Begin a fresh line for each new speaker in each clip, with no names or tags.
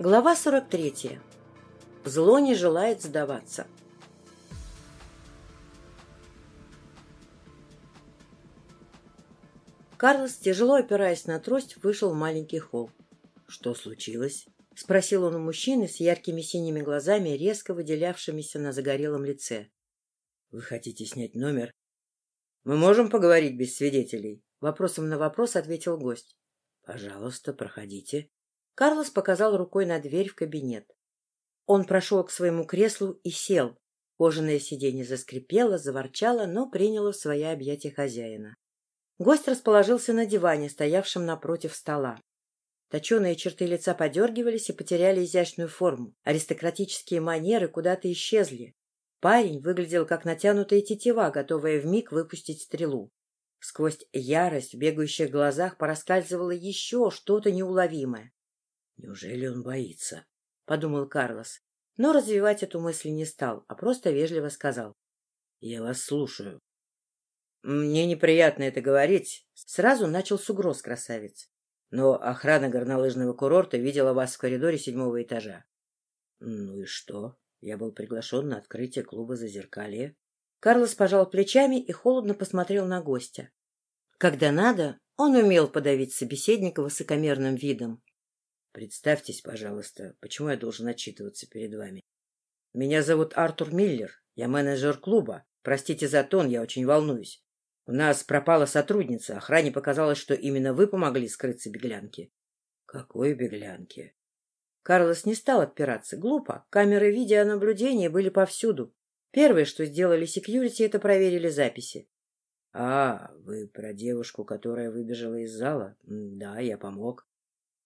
Глава 43. Зло не желает сдаваться. Карлос, тяжело опираясь на трость, вышел в маленький холл. — Что случилось? — спросил он у мужчины с яркими синими глазами, резко выделявшимися на загорелом лице. — Вы хотите снять номер? — Мы можем поговорить без свидетелей? — вопросом на вопрос ответил гость. — Пожалуйста, проходите. Карлос показал рукой на дверь в кабинет. Он прошел к своему креслу и сел. Кожаное сиденье заскрипело, заворчало, но приняло в свои объятия хозяина. Гость расположился на диване, стоявшем напротив стола. Точеные черты лица подергивались и потеряли изящную форму. Аристократические манеры куда-то исчезли. Парень выглядел как натянутая тетива, готовая вмиг выпустить стрелу. Сквозь ярость в бегающих глазах пораскальзывало еще что-то неуловимое. «Неужели он боится?» — подумал Карлос. Но развивать эту мысль не стал, а просто вежливо сказал. «Я вас слушаю». «Мне неприятно это говорить», — сразу начал с угроз красавец. «Но охрана горнолыжного курорта видела вас в коридоре седьмого этажа». «Ну и что?» Я был приглашен на открытие клуба «Зазеркалье». Карлос пожал плечами и холодно посмотрел на гостя. Когда надо, он умел подавить собеседника высокомерным видом, Представьтесь, пожалуйста, почему я должен отчитываться перед вами? Меня зовут Артур Миллер, я менеджер клуба. Простите за тон, я очень волнуюсь. У нас пропала сотрудница, охране показалось, что именно вы помогли скрыться беглянке. Какой беглянке? Карлос не стал отпираться. Глупо. Камеры видеонаблюдения были повсюду. Первое, что сделали секьюрити, это проверили записи. — А, вы про девушку, которая выбежала из зала? Да, я помог.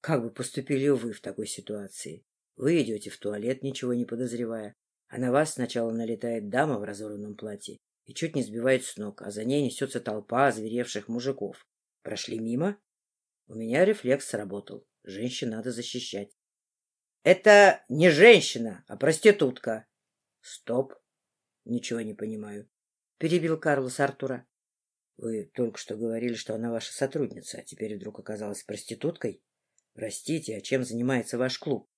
Как бы поступили вы в такой ситуации? Вы идете в туалет, ничего не подозревая, а на вас сначала налетает дама в разорванном платье и чуть не сбивает с ног, а за ней несется толпа озверевших мужиков. Прошли мимо? У меня рефлекс сработал. Женщин надо защищать. — Это не женщина, а проститутка. — Стоп. Ничего не понимаю. Перебил Карлос Артура. — Вы только что говорили, что она ваша сотрудница, а теперь вдруг оказалась проституткой? Простите, а чем занимается ваш клуб?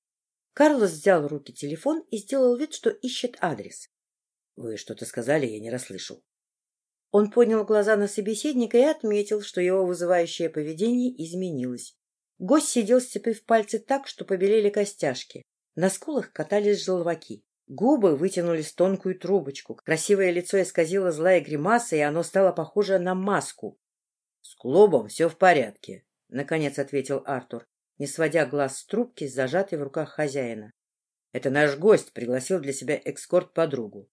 Карлос взял в руки телефон и сделал вид, что ищет адрес. Вы что-то сказали, я не расслышал. Он поднял глаза на собеседника и отметил, что его вызывающее поведение изменилось. Гость сидел, сцепив пальцы так, что побелели костяшки. На скулах катались желваки. Губы вытянулись в тонкую трубочку. Красивое лицо исказило злая гримаса, и оно стало похоже на маску. — С клубом все в порядке, — наконец ответил Артур не сводя глаз с трубки, зажатой в руках хозяина. Это наш гость пригласил для себя экскорт-подругу.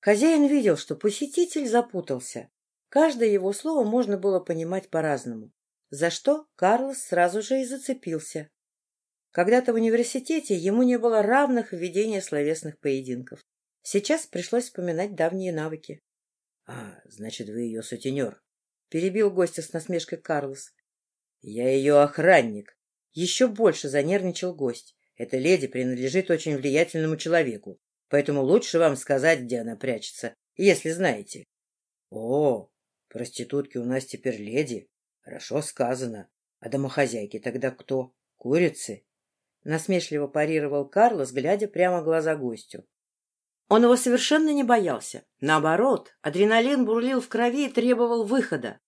Хозяин видел, что посетитель запутался. Каждое его слово можно было понимать по-разному, за что Карлос сразу же и зацепился. Когда-то в университете ему не было равных в ведении словесных поединков. Сейчас пришлось вспоминать давние навыки. — А, значит, вы ее сутенер? — перебил гостя с насмешкой Карлос. — Я ее охранник, еще больше занервничал гость. Эта леди принадлежит очень влиятельному человеку, поэтому лучше вам сказать, где она прячется, если знаете. — О, проститутки у нас теперь леди. Хорошо сказано. А домохозяйки тогда кто? Курицы? Насмешливо парировал Карлос, глядя прямо в глаза гостю. Он его совершенно не боялся. Наоборот, адреналин бурлил в крови и требовал выхода.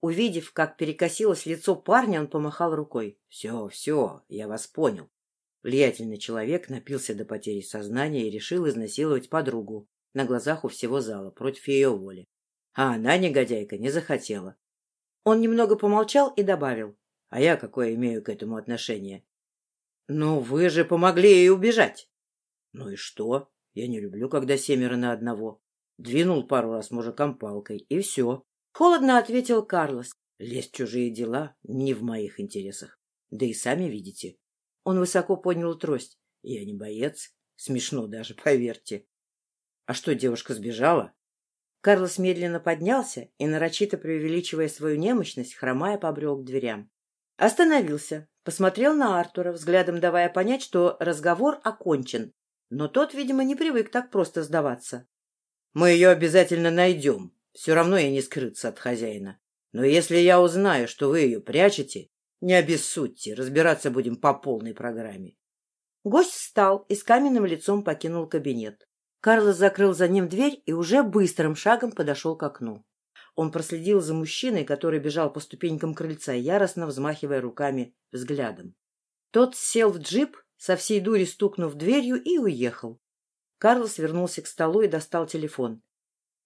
Увидев, как перекосилось лицо парня, он помахал рукой. — Все, все, я вас понял. Влиятельный человек напился до потери сознания и решил изнасиловать подругу на глазах у всего зала против ее воли. А она, негодяйка, не захотела. Он немного помолчал и добавил. — А я какое имею к этому отношение? — Ну, вы же помогли ей убежать. — Ну и что? Я не люблю, когда семеро на одного. Двинул пару раз мужиком палкой, и все. Холодно ответил Карлос. Лезть в чужие дела не в моих интересах. Да и сами видите. Он высоко поднял трость. Я не боец. Смешно даже, поверьте. А что, девушка сбежала? Карлос медленно поднялся и, нарочито преувеличивая свою немощность, хромая, побрел к дверям. Остановился, посмотрел на Артура, взглядом давая понять, что разговор окончен. Но тот, видимо, не привык так просто сдаваться. — Мы ее обязательно найдем, все равно ей не скрыться от хозяина. Но если я узнаю, что вы ее прячете, не обессудьте, разбираться будем по полной программе. Гость встал и с каменным лицом покинул кабинет. Карлос закрыл за ним дверь и уже быстрым шагом подошел к окну. Он проследил за мужчиной, который бежал по ступенькам крыльца, яростно взмахивая руками взглядом. Тот сел в джип, со всей дури стукнув дверью, и уехал. Карлос вернулся к столу и достал телефон. —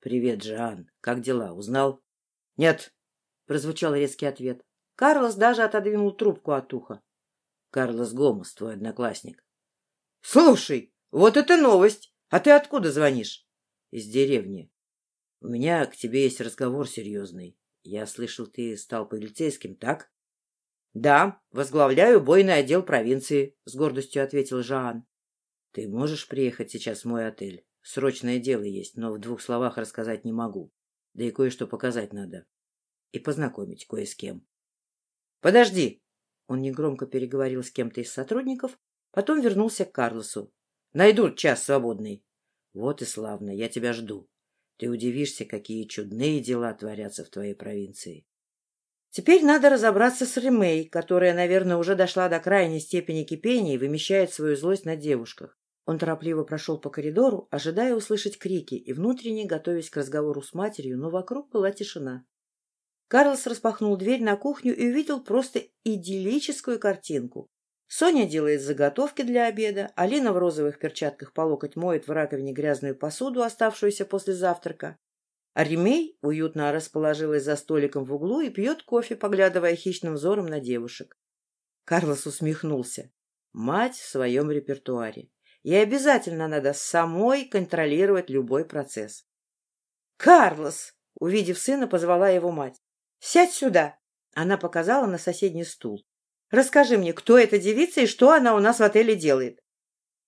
Привет, Джоан. Как дела? Узнал? — Нет, — прозвучал резкий ответ. Карлос даже отодвинул трубку от уха. — Карлос Гомес, твой одноклассник. — Слушай, вот это новость! А ты откуда звонишь? — Из деревни. У меня к тебе есть разговор серьезный. Я слышал, ты стал полицейским, так? — Да, возглавляю бойный отдел провинции, — с гордостью ответил Жан. — Ты можешь приехать сейчас в мой отель? Срочное дело есть, но в двух словах рассказать не могу. Да и кое-что показать надо. И познакомить кое с кем. — Подожди! Он негромко переговорил с кем-то из сотрудников, потом вернулся к Карлосу. — Найдут час свободный. — Вот и славно, я тебя жду. Ты удивишься, какие чудные дела творятся в твоей провинции. Теперь надо разобраться с Ремей, которая, наверное, уже дошла до крайней степени кипения и вымещает свою злость на девушках. Он торопливо прошел по коридору, ожидая услышать крики и внутренне готовясь к разговору с матерью, но вокруг была тишина. Карлос распахнул дверь на кухню и увидел просто идиллическую картинку. Соня делает заготовки для обеда, Алина в розовых перчатках по локоть моет в раковине грязную посуду, оставшуюся после завтрака. А Ремей уютно расположилась за столиком в углу и пьет кофе, поглядывая хищным взором на девушек. Карлос усмехнулся. Мать в своем репертуаре. И обязательно надо самой контролировать любой процесс. «Карлос!» — увидев сына, позвала его мать. «Сядь сюда!» Она показала на соседний стул. Расскажи мне, кто эта девица и что она у нас в отеле делает?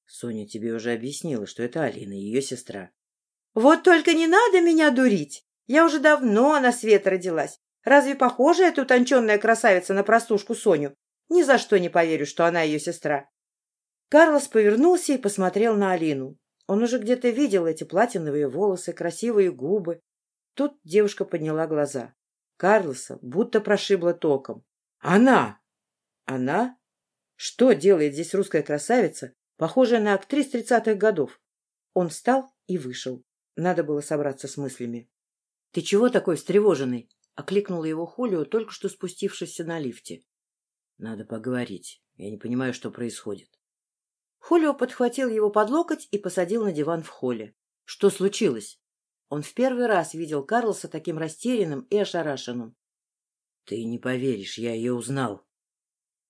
Соня тебе уже объяснила, что это Алина, ее сестра. Вот только не надо меня дурить. Я уже давно на свет родилась. Разве похожа эта утонченная красавица на простушку Соню? Ни за что не поверю, что она ее сестра. Карлос повернулся и посмотрел на Алину. Он уже где-то видел эти платиновые волосы, красивые губы. Тут девушка подняла глаза. Карлоса будто прошибла током. «Она!» Она? Что делает здесь русская красавица, похожая на актрис тридцатых годов? Он встал и вышел. Надо было собраться с мыслями. — Ты чего такой встревоженный? — окликнула его Хулио, только что спустившийся на лифте. — Надо поговорить. Я не понимаю, что происходит. Хулио подхватил его под локоть и посадил на диван в холле. — Что случилось? Он в первый раз видел Карлоса таким растерянным и ошарашенным. — Ты не поверишь, я ее узнал.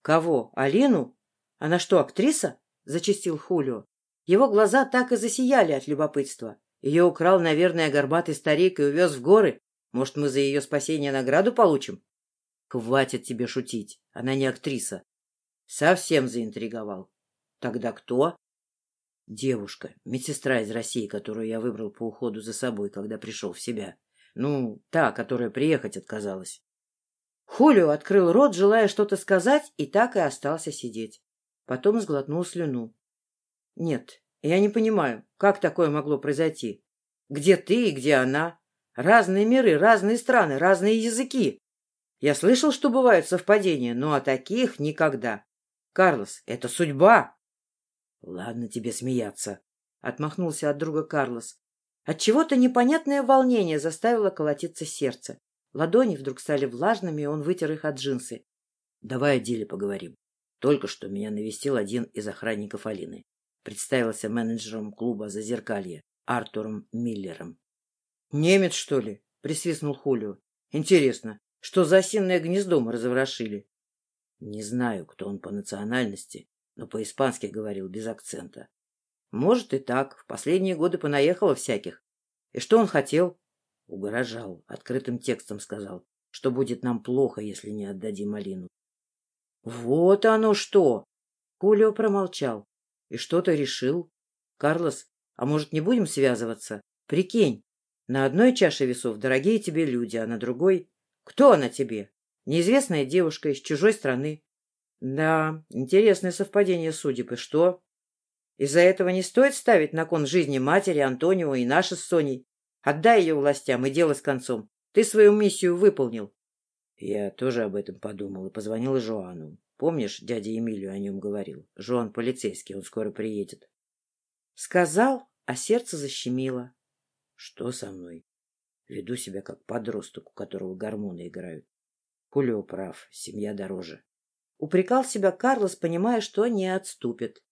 «Кого? Алину? Она что, актриса?» — зачастил Хулио. Его глаза так и засияли от любопытства. Ее украл, наверное, горбатый старик и увез в горы. Может, мы за ее спасение награду получим? Хватит тебе шутить. Она не актриса. Совсем заинтриговал. Тогда кто? Девушка, медсестра из России, которую я выбрал по уходу за собой, когда пришел в себя. Ну, та, которая приехать отказалась. Хулио открыл рот, желая что-то сказать, и так и остался сидеть. Потом сглотнул слюну. — Нет, я не понимаю, как такое могло произойти? Где ты и где она? Разные миры, разные страны, разные языки. Я слышал, что бывают совпадения, но о таких никогда. Карлос, это судьба. — Ладно тебе смеяться, — отмахнулся от друга Карлос. Отчего-то непонятное волнение заставило колотиться сердце. Ладони вдруг стали влажными, и он вытер их от джинсы. — Давай о деле поговорим. Только что меня навестил один из охранников Алины. Представился менеджером клуба «Зазеркалье» Артуром Миллером. — Немец, что ли? — присвистнул Хулио. — Интересно, что за осиное гнездо мы разворошили? — Не знаю, кто он по национальности, но по-испански говорил без акцента. — Может и так. В последние годы понаехало всяких. И что он хотел? Угрожал, открытым текстом сказал, что будет нам плохо, если не отдадим Алину. — Вот оно что! Хулио промолчал. И что-то решил. — Карлос, а может, не будем связываться? Прикинь, на одной чаше весов дорогие тебе люди, а на другой... Кто она тебе? Неизвестная девушка из чужой страны. Да, интересное совпадение судеб. И что? Из-за этого не стоит ставить на кон жизни матери, Антонио и наши с Соней. Отдай ее властям, и дело с концом. Ты свою миссию выполнил. Я тоже об этом подумал и позвонил Жоану.
Помнишь, дядя Эмилию о нем говорил? Жоан полицейский, он скоро приедет.
Сказал, а сердце защемило.
Что со мной? Веду себя как подросток, у которого гормоны играют. Хулио прав, семья дороже.
Упрекал себя Карлос, понимая, что не отступит.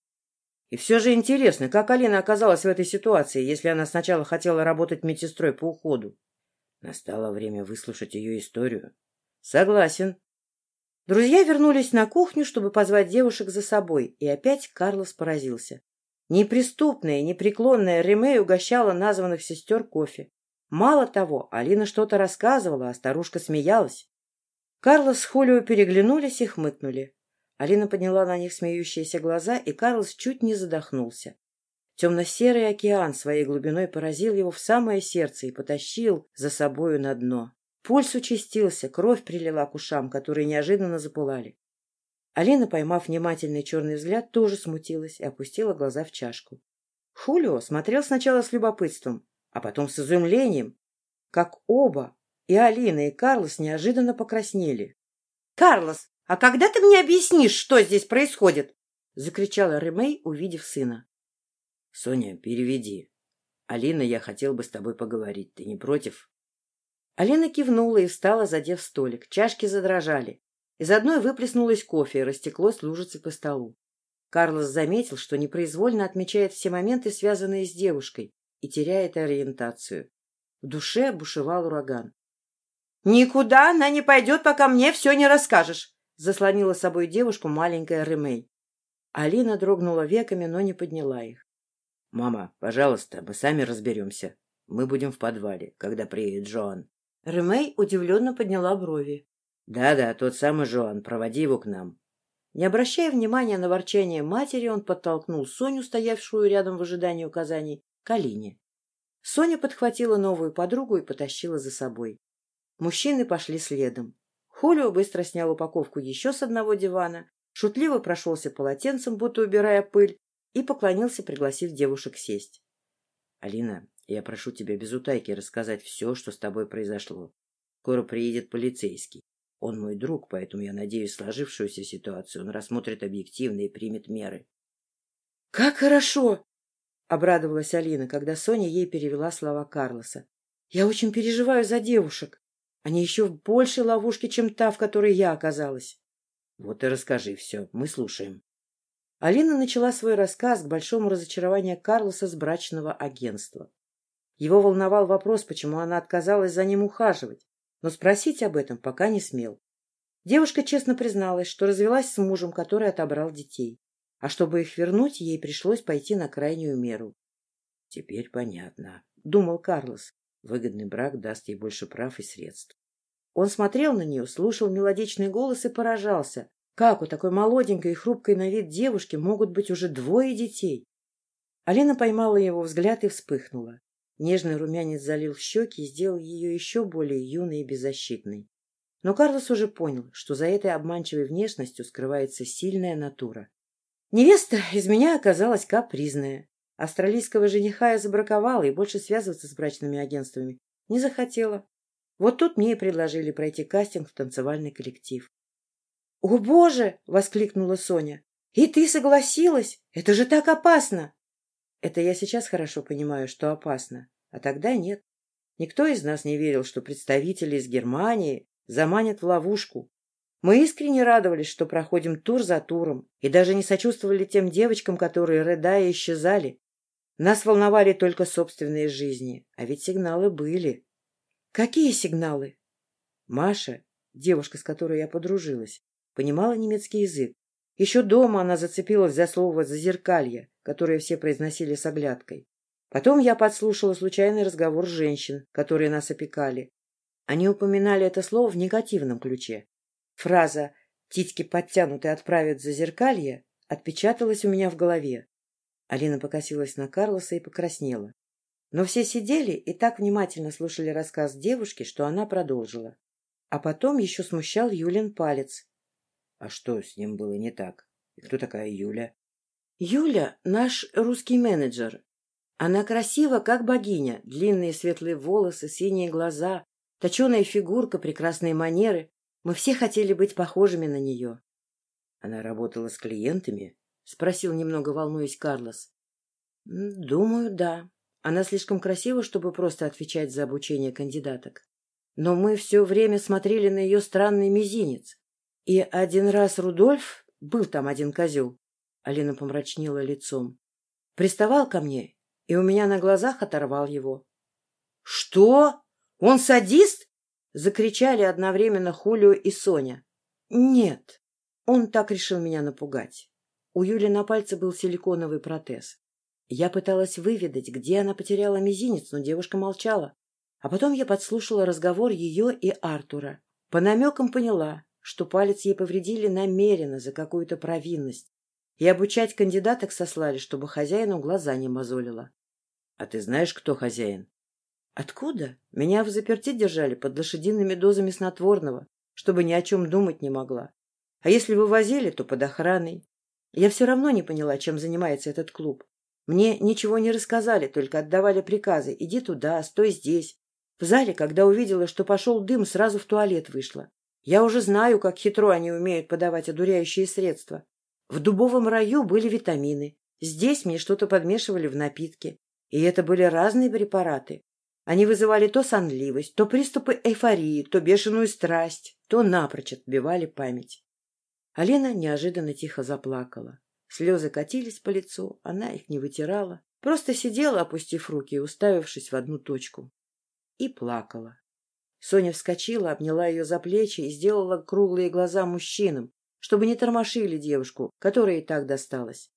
И все же интересно, как Алина оказалась в этой ситуации, если она сначала хотела работать медсестрой по уходу?
Настало время выслушать ее историю.
Согласен. Друзья вернулись на кухню, чтобы позвать девушек за собой, и опять Карлос поразился. Неприступная, непреклонная Ремей угощала названных сестер кофе. Мало того, Алина что-то рассказывала, а старушка смеялась. Карлос с Хулио переглянулись и хмыкнули. Алина подняла на них смеющиеся глаза, и Карлос чуть не задохнулся. Темно-серый океан своей глубиной поразил его в самое сердце и потащил за собою на дно. Пульс участился, кровь прилила к ушам, которые неожиданно запылали. Алина, поймав внимательный черный взгляд, тоже смутилась и опустила глаза в чашку. Хулио смотрел сначала с любопытством, а потом с изумлением, как оба, и Алина, и Карлос неожиданно покраснели. — Карлос, «А когда ты мне объяснишь, что здесь происходит?» — закричала Ремей, увидев сына.
«Соня, переведи. Алина, я хотел бы с тобой поговорить. Ты не против?»
Алина кивнула и встала, задев столик. Чашки задрожали. Из одной выплеснулось кофе и растеклось лужицей по столу. Карлос заметил, что непроизвольно отмечает все моменты, связанные с девушкой, и теряет ориентацию. В душе бушевал ураган. — Никуда она не пойдет, пока мне все не расскажешь заслонила собой девушку маленькая Ремей. Алина дрогнула веками, но не подняла их.
— Мама, пожалуйста, мы сами разберемся. Мы будем в подвале, когда приедет Жоан.
Ремей удивленно подняла брови.
Да — Да-да, тот самый Жоан, проводи его к нам.
Не обращая внимания на ворчание матери, он подтолкнул Соню, стоявшую рядом в ожидании указаний, к Алине. Соня подхватила новую подругу и потащила за собой. Мужчины пошли следом. Хулио быстро снял упаковку еще с одного дивана, шутливо прошелся полотенцем, будто убирая пыль, и поклонился, пригласив девушек сесть.
— Алина, я прошу тебя без утайки рассказать все, что с тобой произошло. Скоро приедет полицейский. Он мой друг, поэтому я надеюсь, сложившуюся ситуацию он рассмотрит объективно и примет меры.
— Как хорошо! — обрадовалась Алина, когда Соня ей перевела слова Карлоса. — Я очень переживаю за девушек. Они еще в большей ловушке, чем та, в которой я оказалась.
Вот и расскажи все, мы слушаем.
Алина начала свой рассказ к большому разочарованию Карлоса с брачного агентства. Его волновал вопрос, почему она отказалась за ним ухаживать, но спросить об этом пока не смел. Девушка честно призналась, что развелась с мужем, который отобрал детей. А чтобы их вернуть, ей пришлось пойти на крайнюю меру.
— Теперь понятно, — думал Карлос. Выгодный брак даст ей больше прав и средств.
Он смотрел на нее, слушал мелодичный голос и поражался. Как у такой молоденькой и хрупкой на вид девушки могут быть уже двое детей? Алина поймала его взгляд и вспыхнула. Нежный румянец залил щеки и сделал ее еще более юной и беззащитной. Но Карлос уже понял, что за этой обманчивой внешностью скрывается сильная натура. Невеста из меня оказалась капризная. Австралийского жениха я забраковала и больше связываться с брачными агентствами не захотела. Вот тут мне и предложили пройти кастинг в танцевальный коллектив. — О, боже! — воскликнула Соня. — И ты согласилась? Это же так опасно! Это я сейчас хорошо понимаю, что опасно, а тогда нет. Никто из нас не верил, что представители из Германии заманят в ловушку. Мы искренне радовались, что проходим тур за туром, и даже не сочувствовали тем девочкам, которые, рыдая, исчезали. Нас волновали только собственные жизни, а ведь сигналы были. Какие сигналы? Маша, девушка, с которой я подружилась, понимала немецкий язык. Еще дома она зацепилась за слово «зазеркалье», которое все произносили с оглядкой. Потом я подслушала случайный разговор женщин, которые нас опекали. Они упоминали это слово в негативном ключе. Фраза «титьки подтянуты отправят за зеркалье» отпечаталась у меня в голове. Алина покосилась на Карлоса и покраснела. Но все сидели и так внимательно слушали рассказ девушки, что она продолжила. А потом еще смущал Юлин палец.
— А что с ним было не так? И кто такая Юля?
— Юля — наш русский менеджер. Она красива, как богиня, длинные светлые волосы, синие глаза, точеная фигурка, прекрасные манеры. Мы все хотели быть похожими на нее.
Она работала с клиентами? — спросил, немного волнуясь Карлос.
— Думаю, да. Она слишком красива, чтобы просто отвечать за обучение кандидаток. Но мы все время смотрели на ее странный мизинец. И один раз Рудольф, был там один козел, Алина помрачнела лицом, приставал ко мне и у меня на глазах оторвал его. — Что? Он садист? — закричали одновременно Хулио и Соня. — Нет, он так решил меня напугать. У Юли на пальце был силиконовый протез. Я пыталась выведать, где она потеряла мизинец, но девушка молчала. А потом я подслушала разговор ее и Артура. По намекам поняла, что палец ей повредили намеренно за какую-то провинность. И обучать кандидаток сослали, чтобы хозяину глаза не мозолило.
— А ты знаешь, кто хозяин?
— Откуда? Меня в заперти держали под лошадиными дозами снотворного, чтобы ни о чем думать не могла. А если вывозили, то под охраной. Я все равно не поняла, чем занимается этот клуб. Мне ничего не рассказали, только отдавали приказы. Иди туда, стой здесь. В зале, когда увидела, что пошел дым, сразу в туалет вышла. Я уже знаю, как хитро они умеют подавать одуряющие средства. В дубовом раю были витамины. Здесь мне что-то подмешивали в напитки. И это были разные препараты. Они вызывали то сонливость, то приступы эйфории, то бешеную страсть, то напрочь отбивали память. Алена неожиданно тихо заплакала. Слезы катились по лицу, она их не вытирала, просто сидела, опустив руки и уставившись в одну точку. И плакала. Соня вскочила, обняла ее за плечи и сделала круглые глаза мужчинам, чтобы не тормошили девушку, которая и так досталась.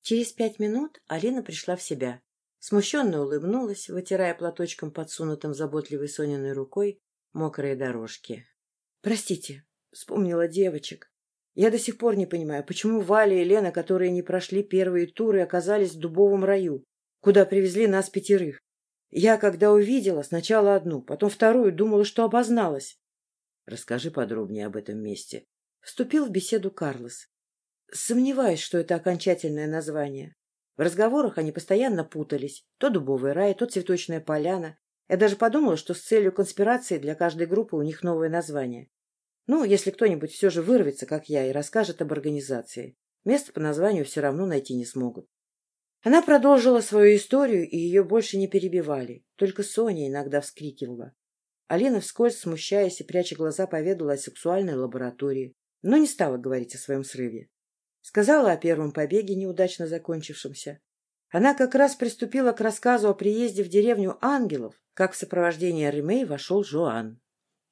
Через пять минут Алина пришла в себя. Смущенно улыбнулась, вытирая платочком, подсунутым заботливой Сониной рукой, мокрые дорожки. — Простите, — вспомнила девочек. Я до сих пор не понимаю, почему Валя и Лена, которые не прошли первые туры, оказались в дубовом раю, куда привезли нас пятерых. Я, когда увидела, сначала одну, потом вторую, думала, что обозналась.
Расскажи подробнее об этом месте.
Вступил в беседу Карлос. Сомневаюсь, что это окончательное название. В разговорах они постоянно путались. То дубовый рай, то цветочная поляна. Я даже подумала, что с целью конспирации для каждой группы у них новое название. Ну, если кто-нибудь все же вырвется, как я, и расскажет об организации. Место по названию все равно найти не смогут. Она продолжила свою историю, и ее больше не перебивали. Только Соня иногда вскрикивала. Алина, вскользь смущаясь и пряча глаза, поведала о сексуальной лаборатории, но не стала говорить о своем срыве. Сказала о первом побеге, неудачно закончившемся. Она как раз приступила к рассказу о приезде в деревню ангелов, как в сопровождении Ремей вошел Жоан.